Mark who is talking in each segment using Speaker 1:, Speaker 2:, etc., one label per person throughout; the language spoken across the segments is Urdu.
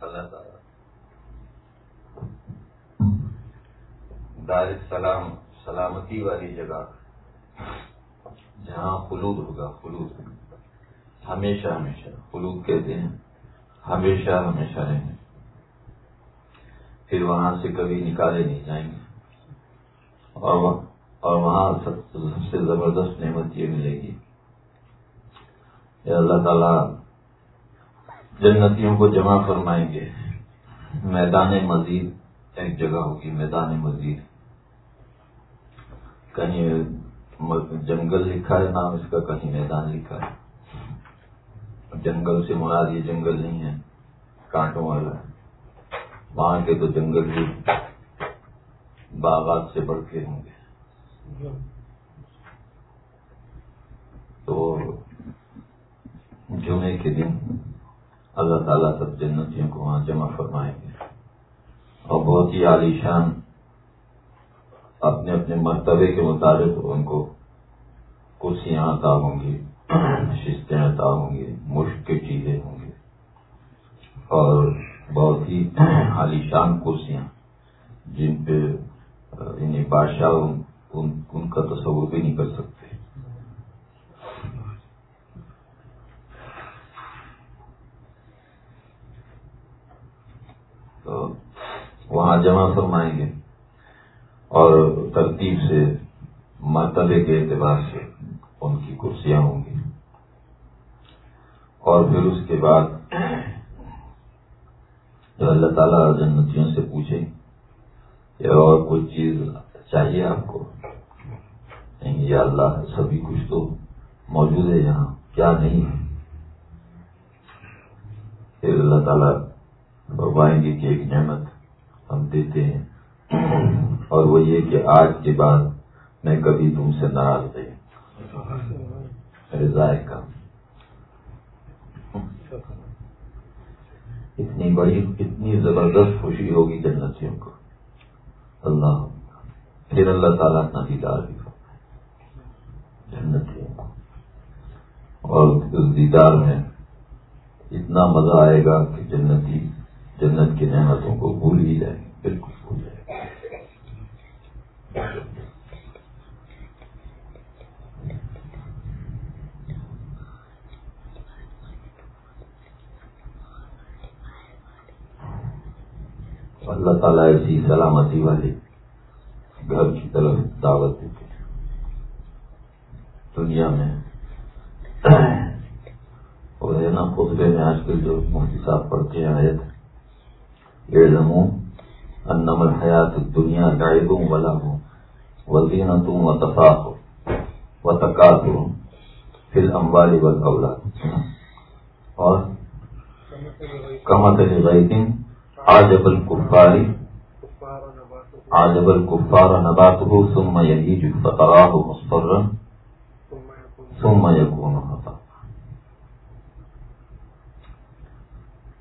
Speaker 1: اللہ تعالیٰ۔ دار السلام سلامتی والی جگہ جہاں خلود ہوگا، خلود۔ ہمیشہ ہمیشہ خلود کہتے ہیں۔ ہمیشہ ہمیشہ رہیں۔ گے پھر وہاں سے کبھی نکالے نہیں جائیں گے۔ اور اور وہاں سب سے زبردست نعمت یہ ملے گی۔ اللہ تعالیٰ جنتیوں کو جمع فرمائیں گے۔ میدان مزید ایک جگہ ہوگی، میدان مزید۔ کہیں جنگل لکھا ہے، نام اس کا کہیں میدان لکھا ہے۔ جنگل سے مراد یہ جنگل نہیں ہے، کانٹوں والا وہاں کے تو جنگل بھی باغات سے بڑھ کے ہوں گے۔ تو جمعے کے دن اللہ تعالیٰ سب جنتیوں کو وہاں جمع فرمائیں گے اور بہت ہی عالیشان اپنے اپنے مرتبے کے مطابق ان کو کرسیاں عطا ہوں گی شستیں عطا ہوں گی مشق کی چیزیں ہوں گی۔ اور بہت ہی عالیشان کرسیاں جن پہ یعنی بادشاہ ان کا تصور بھی نہیں کر سکتے تو وہاں جمع فرمائیں گے اور ترتیب سے مرتبے کے اعتبار سے ان کی کرسیاں ہوں گی۔ اور پھر اس کے بعد جو اللہ تعالیٰ جنتیوں سے پوچھیں یا اور کوئی چیز چاہیے آپ کو؟ یا اللہ، سبھی کچھ تو موجود ہے یہاں، کیا نہیں ہے؟ پھر اللہ تعالیٰ فرمائیں گے کہ ایک نعمت ہم دیتے ہیں۔ اور وہ یہ کہ آج کے بعد میں کبھی تم سے ناراض نہیں رضائے کا اتنی بڑی، اتنی زبردست خوشی ہوگی جنتیوں کو۔ اللہ۔ پھر اللہ تعالیٰ اپنا دیدار بھی جنتیوں کو۔ اور اس دیدار میں اتنا مزہ آئے گا کہ جنتی جنت کی نعمتوں کو بھول ہی جائیں بالکل بھول جائیں اللہ تعالیٰ ایسی سلامتی والی گھر کی طرف دعوت دیتے دنیا میں اور ہے نا خطبے میں آج کل جو مفتی صاحب پڑھتے ہیں آئے تھے اعلموا انما الحیات الدنیا لعب و لہو وزینت و تفاخر و تکاثر فی الاموال والاولاد اور کمثل غیث عجب الكفار عجب الكفار نباته ثم يهيج فتراه مصفرا ثم يكون خطا.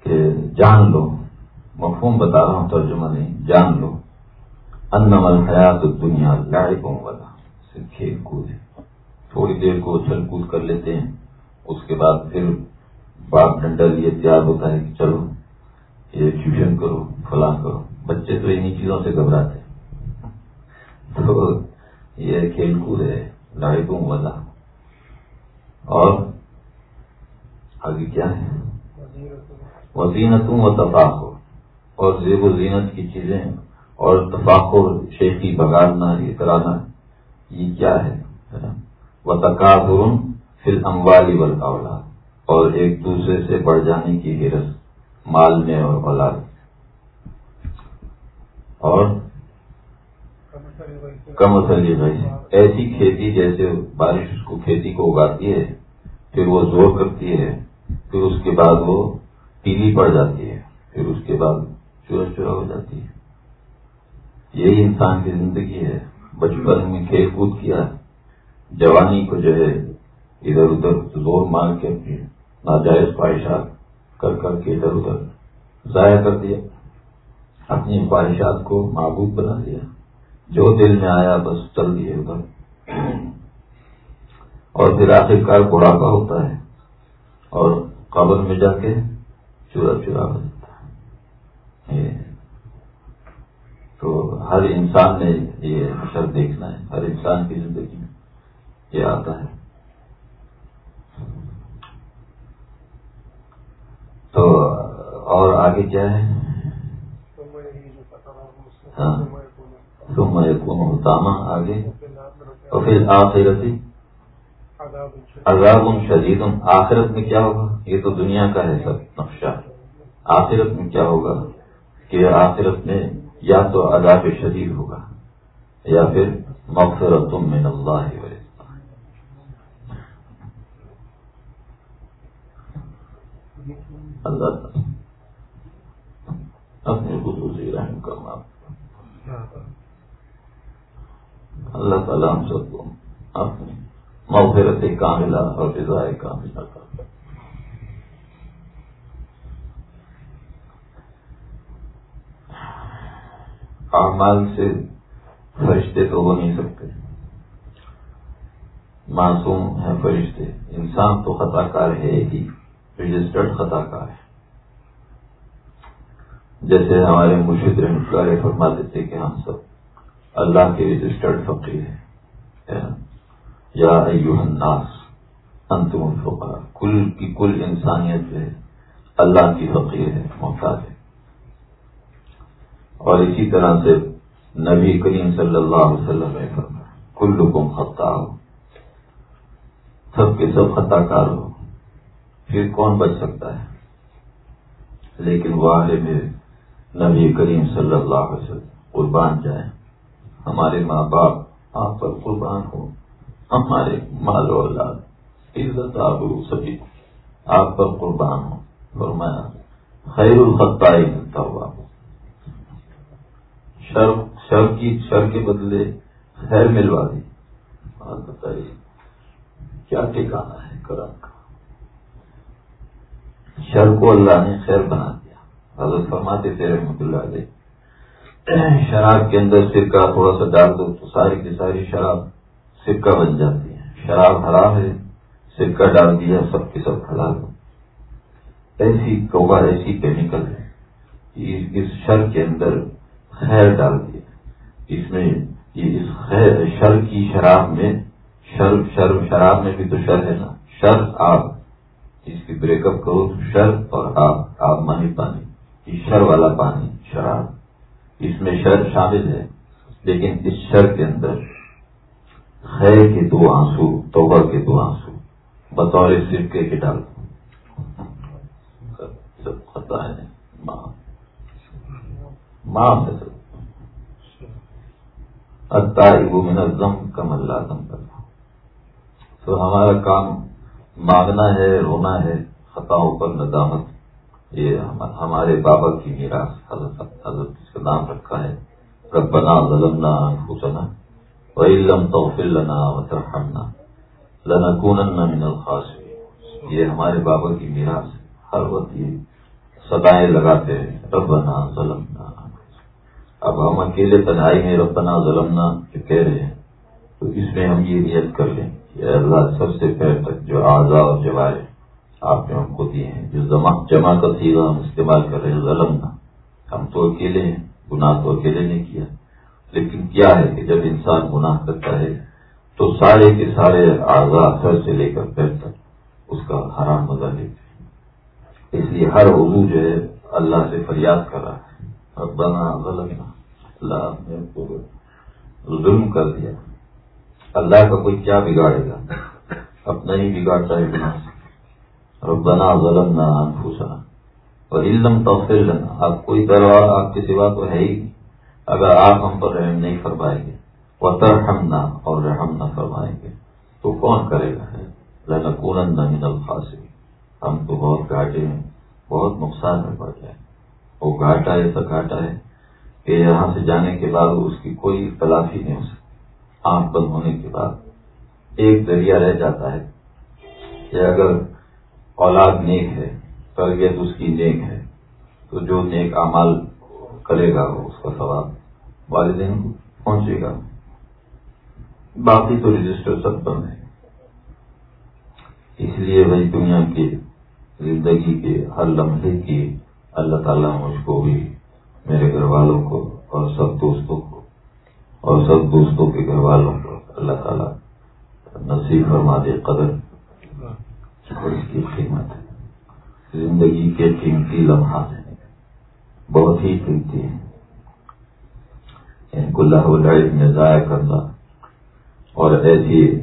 Speaker 1: کہ جان لو مفہوم بتا رہا ہوں، ترجمہ نہیں، جان لو۔ ان حیات دنیا لاڑکوں والا صرف کھیل کود ہے۔ تھوڑی دیر کو اچھل کود کر لیتے ہیں، اس کے بعد پھر باپ ڈنڈا لیے تیار ہوتا ہے کہ چلو، یہ ٹیوشن کرو، فلاں کرو۔ بچے تو انہیں چیزوں سے گھبراتے تو یہ کھیل کود ہے لاڑکوں والا اور آگے کیا ہے؟ وزینتوں و تفاق اور زیب و زینت کی چیزیں اور تفاقر شیخی بگاڑنا، یہ کرانا یہ کیا ہے؟ وہ تقاضر پھر اموالی ورکاولا اور ایک دوسرے سے بڑھ جانے کی حرس مال میں اور اولاد اور کم اصلی بھائی ایسی کھیتی جیسے بارش اس کو کھیتی کو اگاتی ہے، پھر وہ زور کرتی ہے، پھر اس کے بعد وہ پیلی پڑ جاتی ہے، پھر اس کے بعد چورا چورا ہو جاتی ہے یہی انسان کی زندگی ہے۔ بچپن میں کھیل کود کیا۔ جوانی کو جو ہے ادھر ادھر زور مار کے اپنی ناجائز خواہشات کر کر کے ادھر ادھر۔ ضائع کر دیا۔ اپنی خواہشات کو معبود بنا دیا۔ جو دل میں آیا بس چل دیے ادھر۔ اور پھر آخر کار بڑھاپا ہوتا ہے۔ اور قبر میں جا کے چورا چورا بنتا ہے تو ہر انسان نے یہ حشر دیکھنا ہے، ہر انسان کی زندگی میں یہ آتا ہے۔ تو اور آگے کیا ہے؟ ہاں۔ تم تامہ آگے۔ اور پھر آخرتی؟ عذاب شدید۔ آخرت میں کیا ہوگا؟ یہ تو دنیا کا ہے سب نقشہ۔ آخرت میں کیا ہوگا؟ کہ آخرت میں یا تو عذاب شدید ہوگا یا پھر مغفرت من اللہ اللہ اپنے خصوصی رحم کا معاف اللہ تعالیٰ ہم سب کو اپنی مغفرت کاملہ اور فضائے کاملہ کا اعمال سے فرشتے تو ہو نہیں سکتے۔ معصوم ہیں فرشتے۔ انسان تو خطا کار ہے ہی، رجسٹرڈ خطا کار ہے۔ جیسے ہمارے مرشد رحمت اللہ فرماتے تھے کہ ہم سب اللہ کے رجسٹرڈ فقیر ہیں۔ یا ایوہ الناس، انتم الفقراء۔ کل کی کل انسانیت جو ہے، اللہ کی فقیر ہے محتاج ہے۔ اور اسی طرح سے نبی کریم صلی اللہ علیہ وسلم نے فرمایا کل حکم خطا ہو سب کے سب خطا کار ہو۔ پھر کون بچ سکتا ہے؟ لیکن وہ میں نبی کریم صلی اللہ علیہ وسلم، قربان جائے ہمارے ماں باپ آپ پر قربان ہو ہمارے مال و اولاد، عزت آبرو سبھی آپ پر قربان ہو فرمایا، خیر الخطائی ملتا ہوا شر شر کی شر کے بدلے خیر ملوا دی۔ اور بتائیے، کیا ٹھکانا ہے کرم کا؟ شر کو اللہ نے خیر بنا دیا۔ حضرت فرماتے تھے رحمت اللہ علیہ، شراب کے اندر سرکہ تھوڑا سا ڈال دو تو ساری کی ساری شراب سرکہ بن جاتی ہے۔ شراب حرام ہے، سرکہ ڈال دیا، سب کے سب حلال ہو ایسی کوبا ایسی کیمیکل ہے اس شر کے اندر خیر ڈال دیا۔ اس میں اس خیر، شر کی شراب میں، شر شر شراب میں بھی تو شر ہے نا۔ شر آپ، اس کی بریک اپ کرو تو شر اور آب آب مانی پانی۔ یہ شر والا پانی، شراب۔ اس میں شر شامل ہے، لیکن اس شر کے اندر خیر کے دو آنسو، توبہ کے دو آنسو۔ بطور سرکے کے ڈال۔ سب خطا ہے۔ ماں ماں ہے سب منظم کم اللہ دم کرنا تو ہمارا کام مانگنا ہے، رونا ہے، خطاؤں پر ندامت۔ یہ ہمارے بابا کی میراث، حضرت حضرت اس کا نام رکھا ہے۔ ربنا ظلمنا انفسنا وَإِلَّمْ تَغْفِرْ لَنَا وَتَرْحَمْنَا لَنَكُونَنَّ مِنَ الْخَاسِرِينَ یہ ہمارے بابا کی میراث ہر وقت یہ سدائیں لگاتے ہیں۔ ربنا ظلمنا اب ہم اکیلے تنہائی میں ربنا ظلمنا جو کہہ رہے ہیں، تو اس میں ہم یہ نیت کر لیں کہ اللہ سب سے پہلے تک جو اعضاء اور جوائے آپ نے ہم کو دیے ہیں، جو جمع کا سیدھا ہم استعمال کر رہے ہیں ظلم نہ ہم تو اکیلے ہیں، گناہ تو اکیلے نے کیا۔ لیکن کیا ہے کہ جب انسان گناہ کرتا ہے، تو سارے کے سارے اعضاء سر سے لے کر پیر تک اس کا حرام مزہ لیتے ہیں۔ اس لیے ہر وضو جو ہے، اللہ سے فریاد کر رہا ہے۔ ربنا ظلمنا، اللہ نے ظلم کر دیا۔ اللہ کا کوئی کیا بگاڑے گا اپنا ہی بگاڑتا ہے بنا ربنا ظلمنا انفسنا اور علم توفیر لینا آپ کوئی دربار آپ کے سوا تو ہے ہی اگر آپ ہم پر رحم نہیں فرمائیں گے وہ ترحمنا اور رحم نہ فرمائیں گے، تو کون کرے گا؟ لہنا کونن من الفاظ ہم تو بہت گھاٹے ہیں، بہت نقصان میں پڑ جائے وہ گھاٹا ایسا گھاٹا ہے کہ یہاں سے جانے کے بعد اس کی کوئی تلافی نہیں ہو سکتی۔ آنکھ بند ہونے کے بعد ایک ذریعہ رہ جاتا ہے کہ اگر اولاد نیک ہے، تربیت اس کی نیک ہے، تو جو نیک امال کرے گا اس کا ثواب والدین کو پہنچے گا۔ باقی تو رجسٹر سب بند ہے اس لیے بھائی دنیا کی زندگی کے ہر لمحے کی اللہ تعالیٰ مجھ کو بھی، میرے گھر والوں کو اور سب دوستوں کو، اور سب دوستوں کے گھر والوں کو اللہ تعالیٰ نصیب فرما دے، قدر اور اس کی قیمت ہے۔ زندگی کے قیمتی لمحات ہیں۔ بہت ہی قیمتی ہیں۔ ان کو اللہ میں ضائع کرنا اور ایسی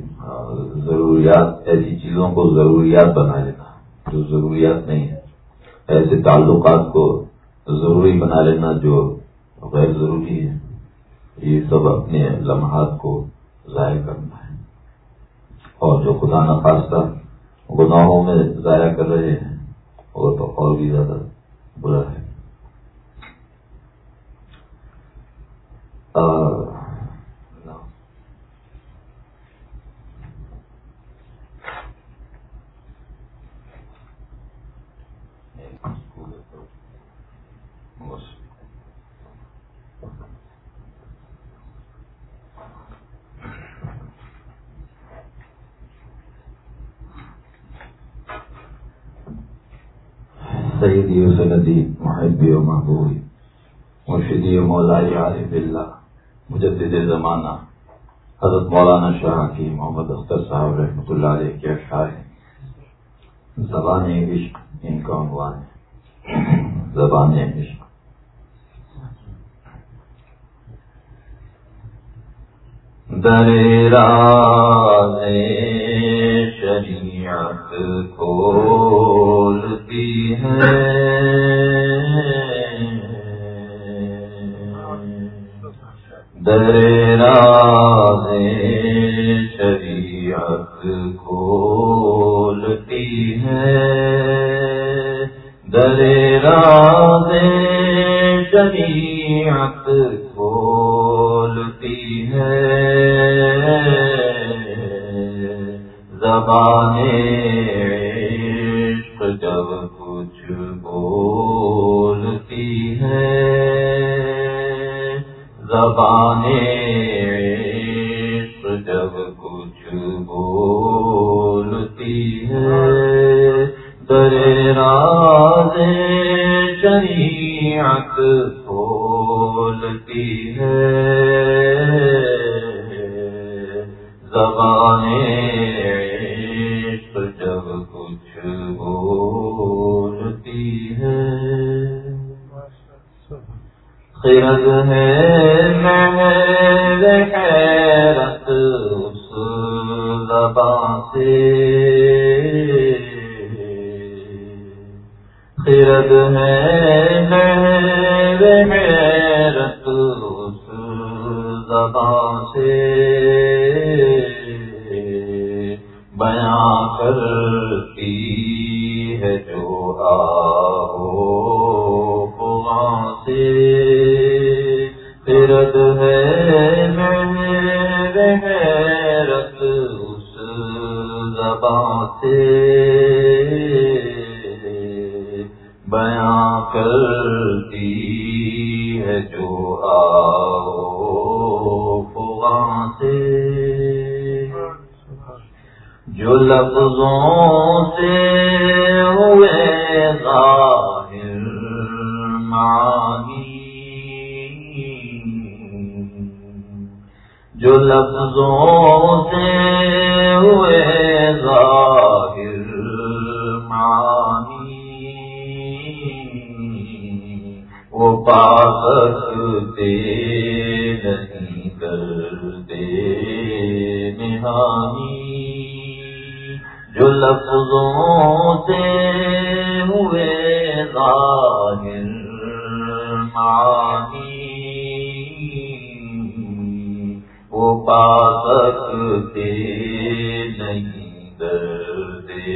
Speaker 1: ضروریات، ایسی چیزوں کو ضروریات بنا لینا جو ضروریات نہیں ہے ایسے تعلقات کو ضروری بنا لینا جو غیر ضروری ہے یہ سب اپنے لمحات کو ضائع کرنا ہے۔ اور جو خدا نخواستہ گناہوں میں ضائع کر رہے ہیں، وہ تو اور بھی زیادہ برا ہے۔ سیدی و سندی، محبی و محبوبی مرشدی و مولائی عارف اللہ مجدد زمانہ، حضرت مولانا شاہ کی محمد اختر صاحب رحمۃ اللہ علیہ کے اشعار ہیں۔ زبان عشق ان کا عنوان ہے۔ زبان عشق در راز شریعت کھولتی ہے در راز شریعت کھولتی ہے در راز شریعت کھولتی ہے زبان جب کچھ بولتی ہے زبانیں حیرت اس زبان سے بیاں کرتی ہے جو آہو سے فرد ہے میرے حیرت اس زبان سے نہانی جو لفظوں سے ہوئے ظاہر معانی، وہ پا سکتے نہیں کرتے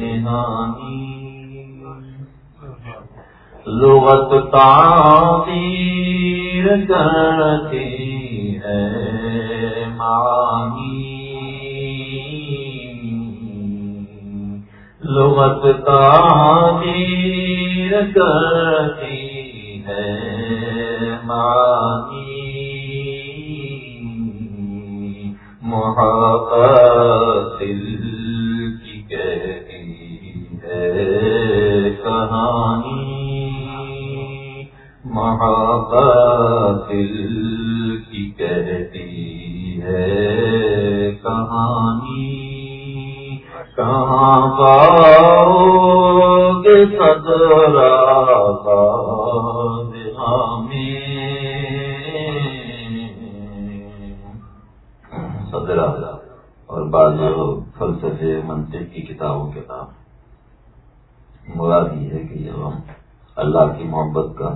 Speaker 1: نہانی لغت تعبیر کرتی ہے مانی لغت تعبیر کرتی ہے۔ مانی محبت دل کی کہتی ہے۔ کہانی۔ محبت دل کی کہتی ہے کہانی؟ کہاں پاؤ گے صدرا صدرا اور بعض فلسفے منطق کی کتابوں کے نام۔ مراد یہ ہے کہ یہ ہم اللہ کی محبت کا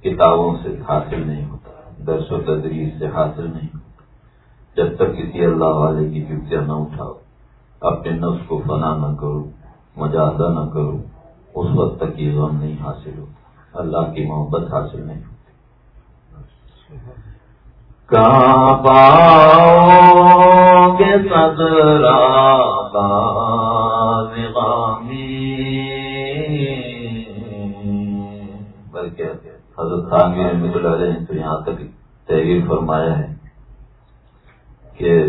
Speaker 1: کتابوں سے حاصل نہیں ہوتا، درس و تدریس سے حاصل نہیں ہوتا۔ جب تک کسی اللہ والے کی جتیاں نہ اٹھاؤ، اپنے نفس کو فنا نہ کرو، مجاہدہ نہ کرو، اس وقت تک یہ غم نہیں حاصل ہوتا، اللہ کی محبت حاصل نہیں ہوتی۔ کہاں پاؤ کے بلکہ حضرت خان رحمۃ اللہ علیہ نے تو یہاں تک تحریر فرمایا ہے۔ کہ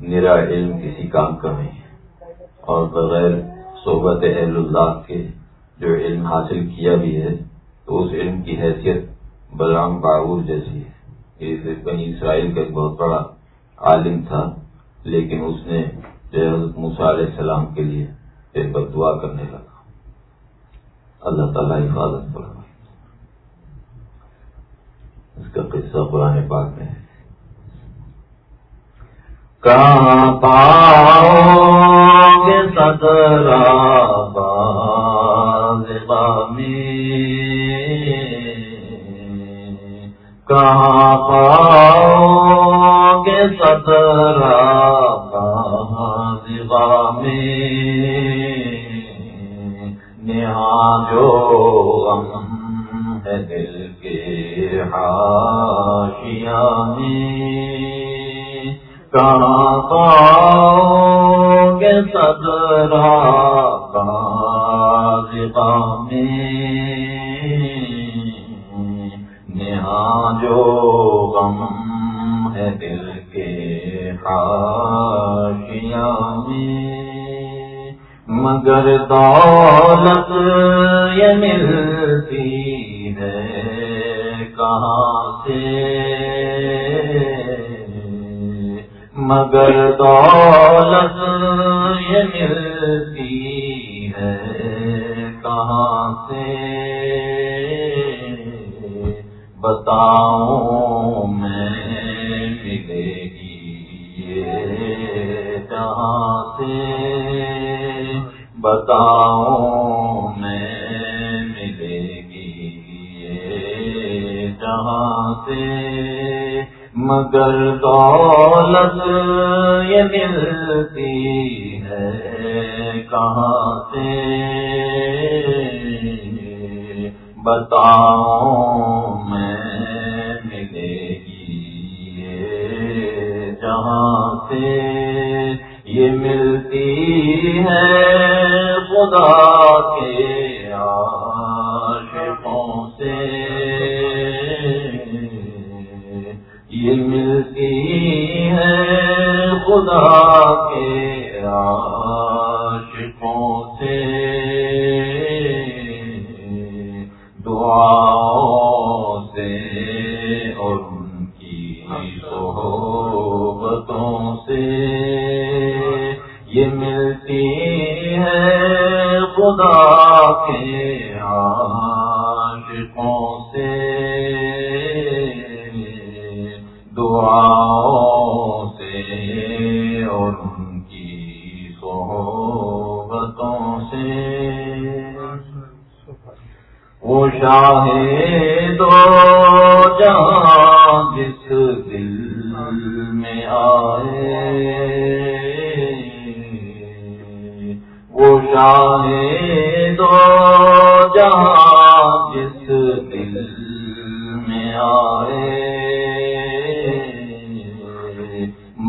Speaker 1: میرا علم کسی کام کا نہیں ہے۔ اور بغیر صحبت اہل اللہ کے جو علم حاصل کیا بھی ہے، تو اس علم کی حیثیت بلرام باغور جیسی ہے۔ یہ کہیں اسرائیل کا ایک بہت بڑا عالم تھا، لیکن اس نے حضرت موسیٰ علیہ السلام کے لیے ایک بد دعا کرنے لگا۔ اللہ تعالیٰ حفاظت پر اس کا قصہ قرآن پاک میں ہے۔ کہاں پاؤ گے میں کہاں گے صدرا میں جو غم ہے دل کے حاشیا میں، مگر دولت یہ ملتی ہے کہاں۔ مگر دولت یہ ملتی ہے کہاں سے؟ بتاؤں میں ملے گی یہ کہاں سے؟ بتاؤں مگر دولت یہ ملتی ہے کہاں سے؟ بتاؤں میں ملے گی جہاں سے؟ یہ ملتی ہے خدا کے خدا کے عاشقوں سے دعاؤں سے اور ان کی صحبتوں سے یہ ملتی ہے خدا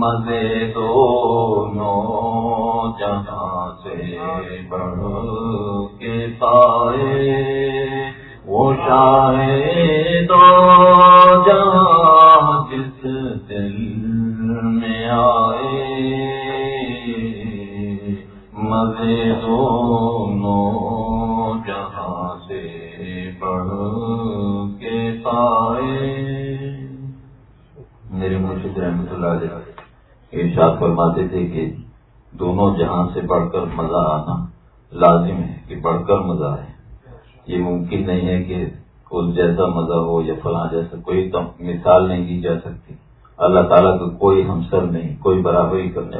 Speaker 1: مزے دونوں جہاں سے بڑھ کے پائے دو جہاں جس دل میں آئے۔ مزے دو فرماتے تھے کہ دونوں جہاں سے بڑھ کر مزہ آنا لازم ہے کہ بڑھ کر مزہ ہے یہ ممکن نہیں ہے کہ اس جیسا مزہ ہو یا فلاں جیسا، کوئی مثال نہیں دی جا سکتی۔ اللہ تعالیٰ کا کوئی ہمسر نہیں، کوئی برابری کرنے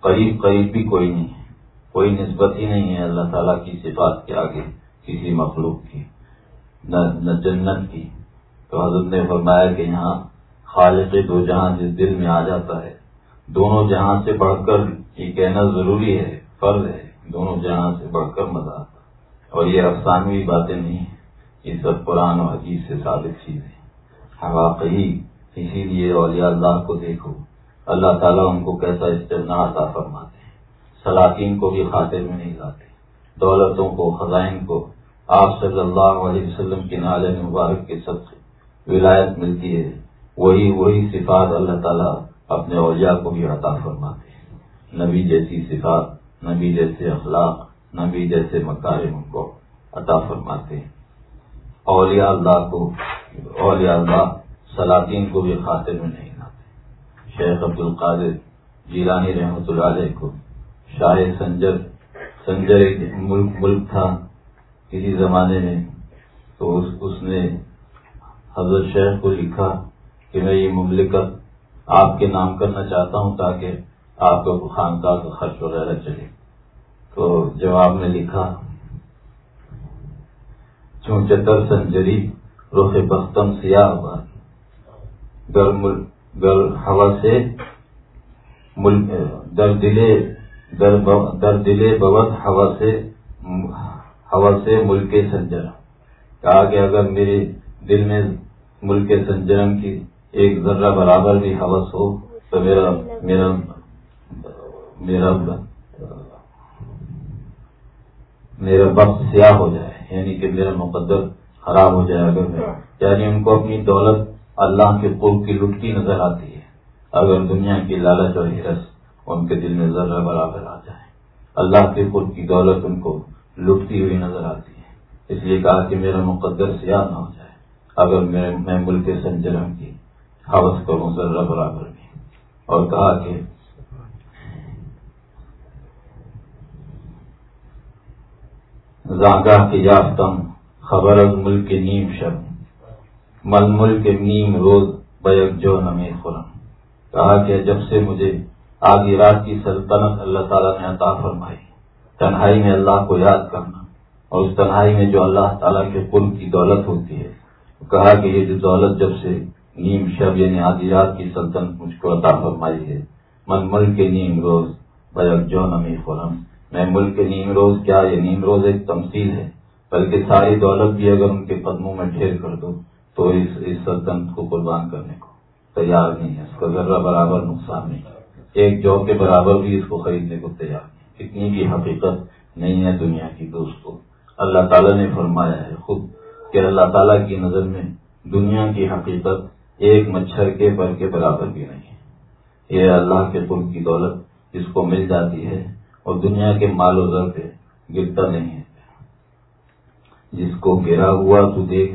Speaker 1: قریب قریب بھی کوئی نہیں ہے۔ کوئی نسبت ہی نہیں ہے اللہ تعالیٰ کی صفات کے آگے کسی مخلوق کی نہ جنت کی۔ تو حضرت نے فرمایا کہ یہاں خالق دو جہاں جس دل میں آ جاتا ہے دونوں جہاں سے بڑھ کر یہ کہنا ضروری ہے، فرض ہے، دونوں جہاں سے بڑھ کر مزہ آتا۔ اور یہ افسانوی باتیں نہیں ہیں، یہ سب قرآن و حدیث سے ثابت چیزیں ہاں، واقعی اسی لیے اولیاء اللہ کو دیکھو۔ اللہ تعالیٰ ان کو کیسا استعمال عطا فرماتے ہیں۔ سلاطین کو بھی خاطر میں نہیں لاتے، دولتوں کو، خزائن کو۔ آپ صلی اللہ علیہ وسلم کی نال مبارک کے سب سے ولایت ملتی ہے۔ وہی وہی صفات اللہ تعالیٰ اپنے اولیاء کو بھی عطا فرماتے ہیں۔ نبی جیسی صفات نبی جیسے اخلاق نبی جیسے مکارم ان کو عطا فرماتے ہیں۔ اولیاء اللہ کو، اولیاء اللہ سلاطین کو بھی خاطر میں نہیں لاتے۔ شیخ عبد القادر جیلانی رحمۃ اللہ علیہ کو شاہ سنجر سنجر ایک ملک ملک تھا کسی زمانے میں، تو اس اس نے حضرت شیخ کو لکھا کہ میں یہ مملکت آپ کے نام کرنا چاہتا ہوں تاکہ آپ کو خانقاہ کا خرچ وغیرہ چلے۔ تو جواب میں لکھا چونچتر سنجری رخ بختم سیاہ گر مل، گر ہوا سے مل، در دلے، در در دلے بوت ہوا سے ہوا سے ملک سنجر کہا کہ اگر میرے دل میں ملک سنجرم کی ایک ذرہ برابر بھی حوث ہو تو میرا میرا میرا میرا وقت سیاہ ہو جائے یعنی کہ میرا مقدر خراب ہو جائے اگر میں یعنی ان کو اپنی دولت اللہ کے قرب کی لٹکی نظر آتی ہے۔ اگر دنیا کی لالچ اور ہرس ان کے دل میں ذرہ برابر آ جائے۔ اللہ کے قرب کی دولت ان کو لٹتی ہوئی نظر آتی ہے۔ اس لیے کہا کہ میرا مقدر سیاہ نہ ہو جائے۔ اگر میں ملک سنجرم کی حوث کروں ذرہ برابر بھی اور کہا کہ زاگا کے یافتم خبر از ملک نیم شب۔ مل ملک نیم روز بیک جو نمی خورم۔ کہا کہ جب سے مجھے آدھی رات کی سلطنت اللہ تعالیٰ نے عطا فرمائی، تنہائی میں اللہ کو یاد کرنا۔ اور اس تنہائی میں جو اللہ تعالیٰ کے قل کی دولت ہوتی ہے۔ کہا کہ یہ جو دولت جب سے نیم شب یعنی آدھی رات کی سلطنت مجھ کو عطا فرمائی ہے۔ من ملک نیم روز بیک جو نمی خورم۔ میں ملک کے نیم روز کیا یہ نیم روز ایک تمثیل ہے؟ بلکہ ساری دولت بھی اگر ان کے قدموں میں ڈھیر کر دو، تو اس اس سلطنت کو قربان کرنے کو تیار نہیں ہے۔ اس کا ذرہ برابر نقصان نہیں۔ ایک جو کے برابر بھی اس کو خریدنے کو تیار نہیں۔ اتنی بھی حقیقت نہیں ہے دنیا کی دوستوں اللہ تعالیٰ نے فرمایا ہے خود کہ اللہ تعالیٰ کی نظر میں دنیا کی حقیقت ایک مچھر کے پر کے برابر بھی نہیں ہے۔ یہ اللہ کے قرب کی دولت جس کو مل جاتی ہے اور دنیا کے مال و زر پہ گرتا نہیں ہے۔ جس کو گرا ہوا تو دیکھ،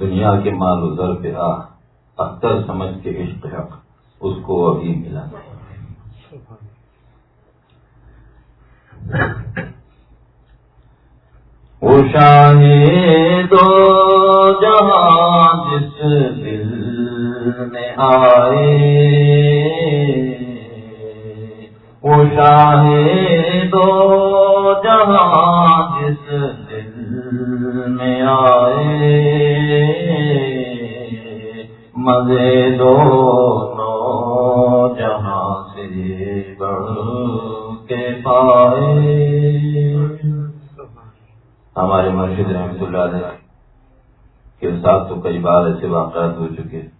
Speaker 1: دنیا کے مال و زر پہ آ اختر سمجھ کے عشق حق اس کو ابھی ملا۔ نہیں آئے۔ وہ شاہ دو جہاں جس دل میں آئے۔ مزے دو جہاں سے بڑھ کے پائے۔ ہمارے مرشد رحمت اللہ علیہ کے ساتھ تو کئی بار ایسے واقعات ہو چکے۔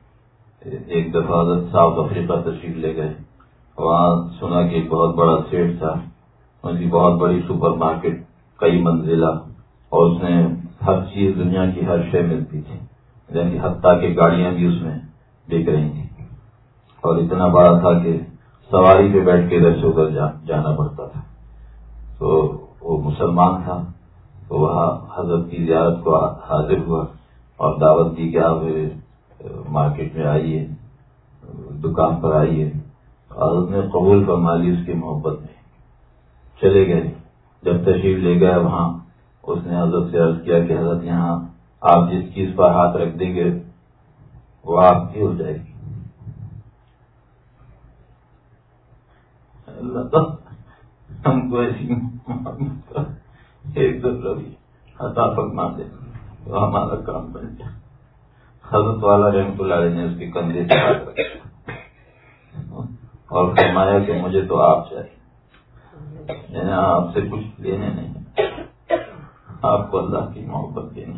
Speaker 1: ایک دفعہ حضرت ساؤتھ افریقہ تشریف لے گئے۔ وہاں سنا کہ ایک بہت بڑا سیٹ تھا۔ ان کی جی بہت بڑی سپر مارکیٹ، کئی منزلہ۔ اور اس میں ہر چیز دنیا کی ہر شے ملتی تھی۔ یعنی حتیٰ کہ گاڑیاں بھی اس میں بک رہی تھیں اور اتنا بڑا تھا کہ سواری پہ بیٹھ کے ادھر سے ادھر جانا پڑتا تھا۔ تو وہ مسلمان تھا۔ تو وہاں حضرت کی زیارت کو حاضر ہوا اور دعوت دی کہ آپ مارکیٹ میں آئیے، دکان پر آئی ہے حضرت نے قبول فرما لی اس کی محبت میں۔ چلے گئے۔ جب تشریف لے گئے وہاں، اس نے حضرت سے عرض کیا کہ حضرت یہاں آپ جس چیز پر ہاتھ رکھ دیں گے، وہ آپ کی ہو جائے گی۔ اللہ ہم کو ایسی ایک دم روی عطا فرما دے تو ہمارا کام بن جائے۔ حضرت والا رحمت اللہ نے اس کے کندھے سے ہاتھ رکھا اور فرمایا کہ مجھے تو آپ چاہیے۔ آپ سے کچھ لینے نہیں۔ آپ کو اللہ کی محبت دینے۔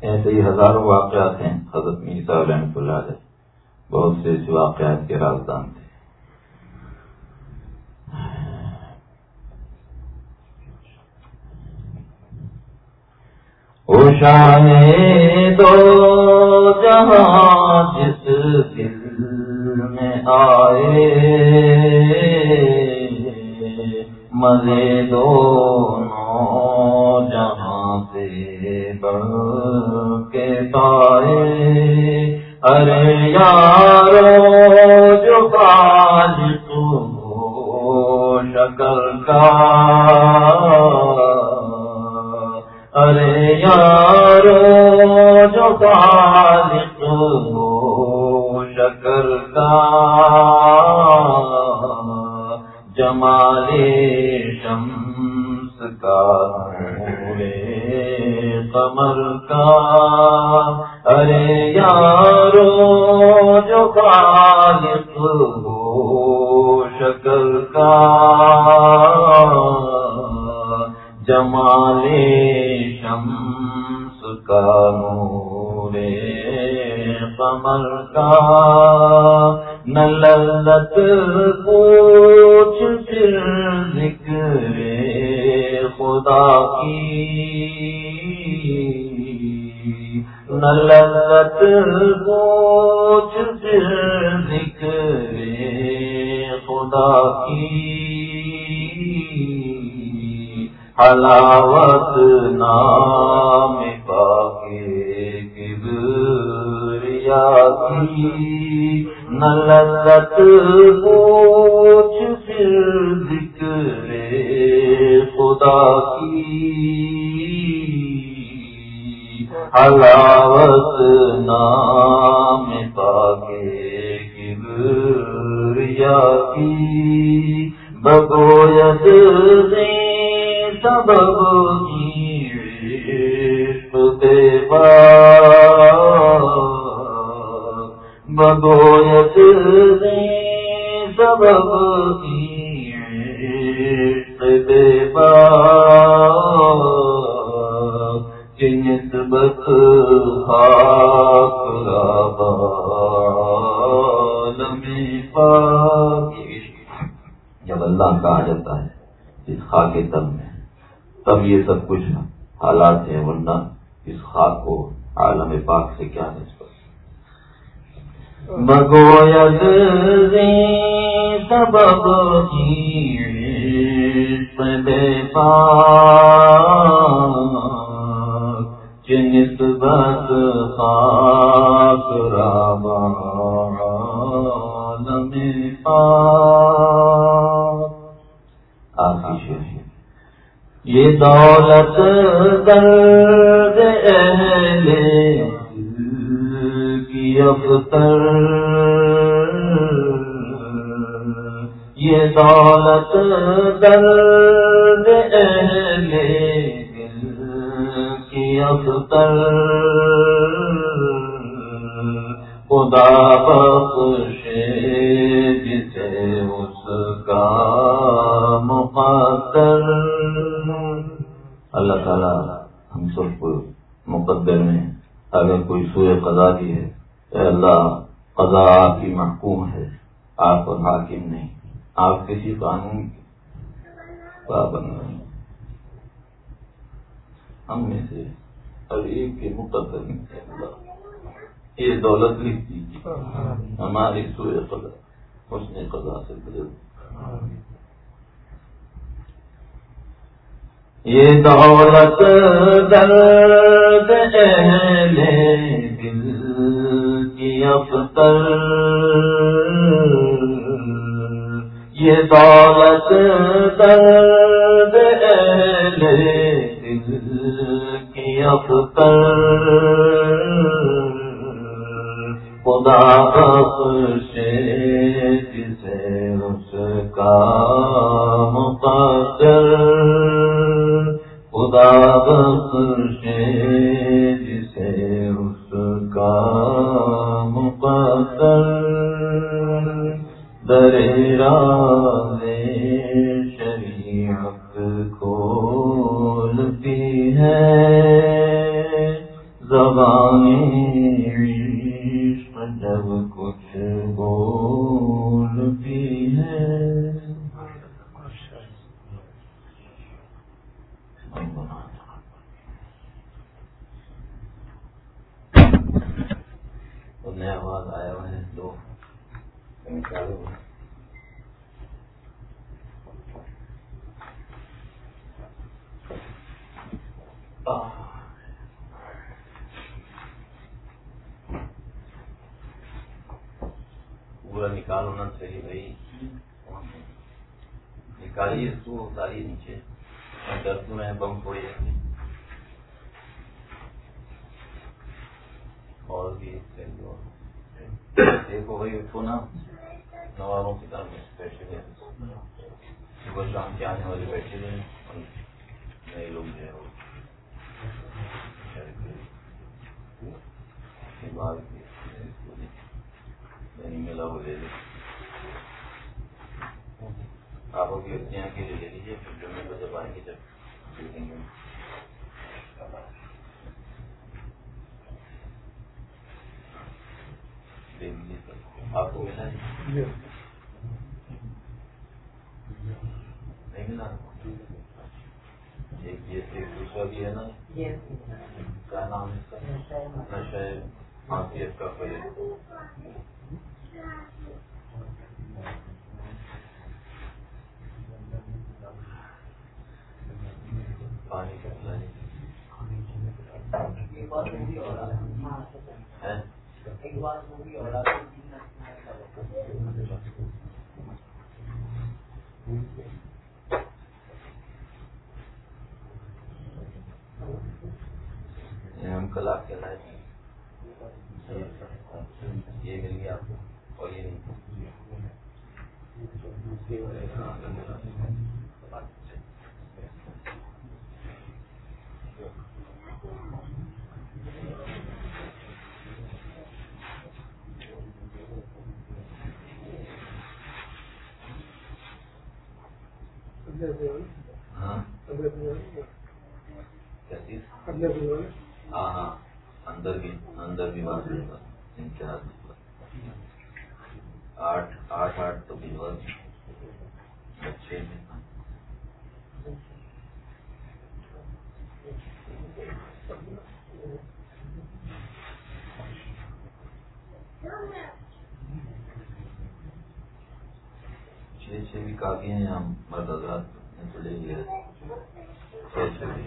Speaker 1: ایسے ہی ہزاروں واقعات ہیں، حضرت میر صاحب رحمۃ اللہ علیہ بہت سے اس واقعات کے رازدان تھے۔ جانے دو جہاں جس دل میں آئے۔ مزے دو پوچھ پھر ذکر خدا کی۔ نہ لذت پوچھ پھر ذکر خدا کی۔ حلاوت نام پاکے کبریا کی۔ نلت پوچھ پھر ذکر خدا کی۔ حلاوت نام پاکے کبریا کی۔ بگویت دیں سبب تب یہ سب کچھ حالات ہیں، ورنہ اس خاک کو عالم پاک سے کیا نسبت؟ بگوید سبب نسبت خاک رابا عالم پاک۔ یہ دولت درد اہل کی ابتر یہ دولت درد اہل کی ابتر خدا بخش جسے اس کا مقدر اللہ تعالیٰ ہم سب کو مقدر میں اگر کوئی سوئے قضا کی ہے اے اللہ قضا آپ کی محکوم ہے آپ اور حاکم نہیں آپ کسی قانون پابند نہیں ہم میں سے ہر ایک کے مقدر اللہ یہ دولت لکھ دیجیے ہماری سوئے قضا اس نے قضا سے بدل۔ یہ دولت درد اہل دل کی اختر۔ یہ دولت درد دل کی اختر خدا بخشے جسے اس کا مقدر خدا بخشے جسے اس کا مقدر درا شریعت کھولتی ہے زبانی جب کچھ بولتی ہے نیا آواز آیا ہوا ہے دو پورا نکال ہونا چاہیے بھائی نکالیے اس کو اتاریے نیچے درد میں بم پڑے اور بھی دیکھو بھائی اٹھو نا نواروں کی طرف بیٹھے ہوئے صبح شام کے آنے والے بیٹھے ہوئے نئے لوگ جو ہے وہ باہر نہیں ملا وہ لے لے آپ ابھی اپنے کے لیے لے لیجیے پھر جمعے کو جب آئیں گے جب دیکھیں گے آپ کو ملا نہیں ملا ایک یہ دوسرا بھی ہے نا؟ کیا نام ہے معافیت کا؟ پانی کا پلانے ایک بار وہ بھی اور ہم کل آپ کے لائے یہ مل گیا آپ کو اور یہ نہیں۔ ہاں۔, ہاں۔ ہاں اندر بھی اندر بھی بات امتیاز آٹھ آٹھ آٹھ تو بھی بچے میں چھ چھ بھی کافی ہیں ہم مرد حضرات چلے گئے۔ چھ چھ بھی۔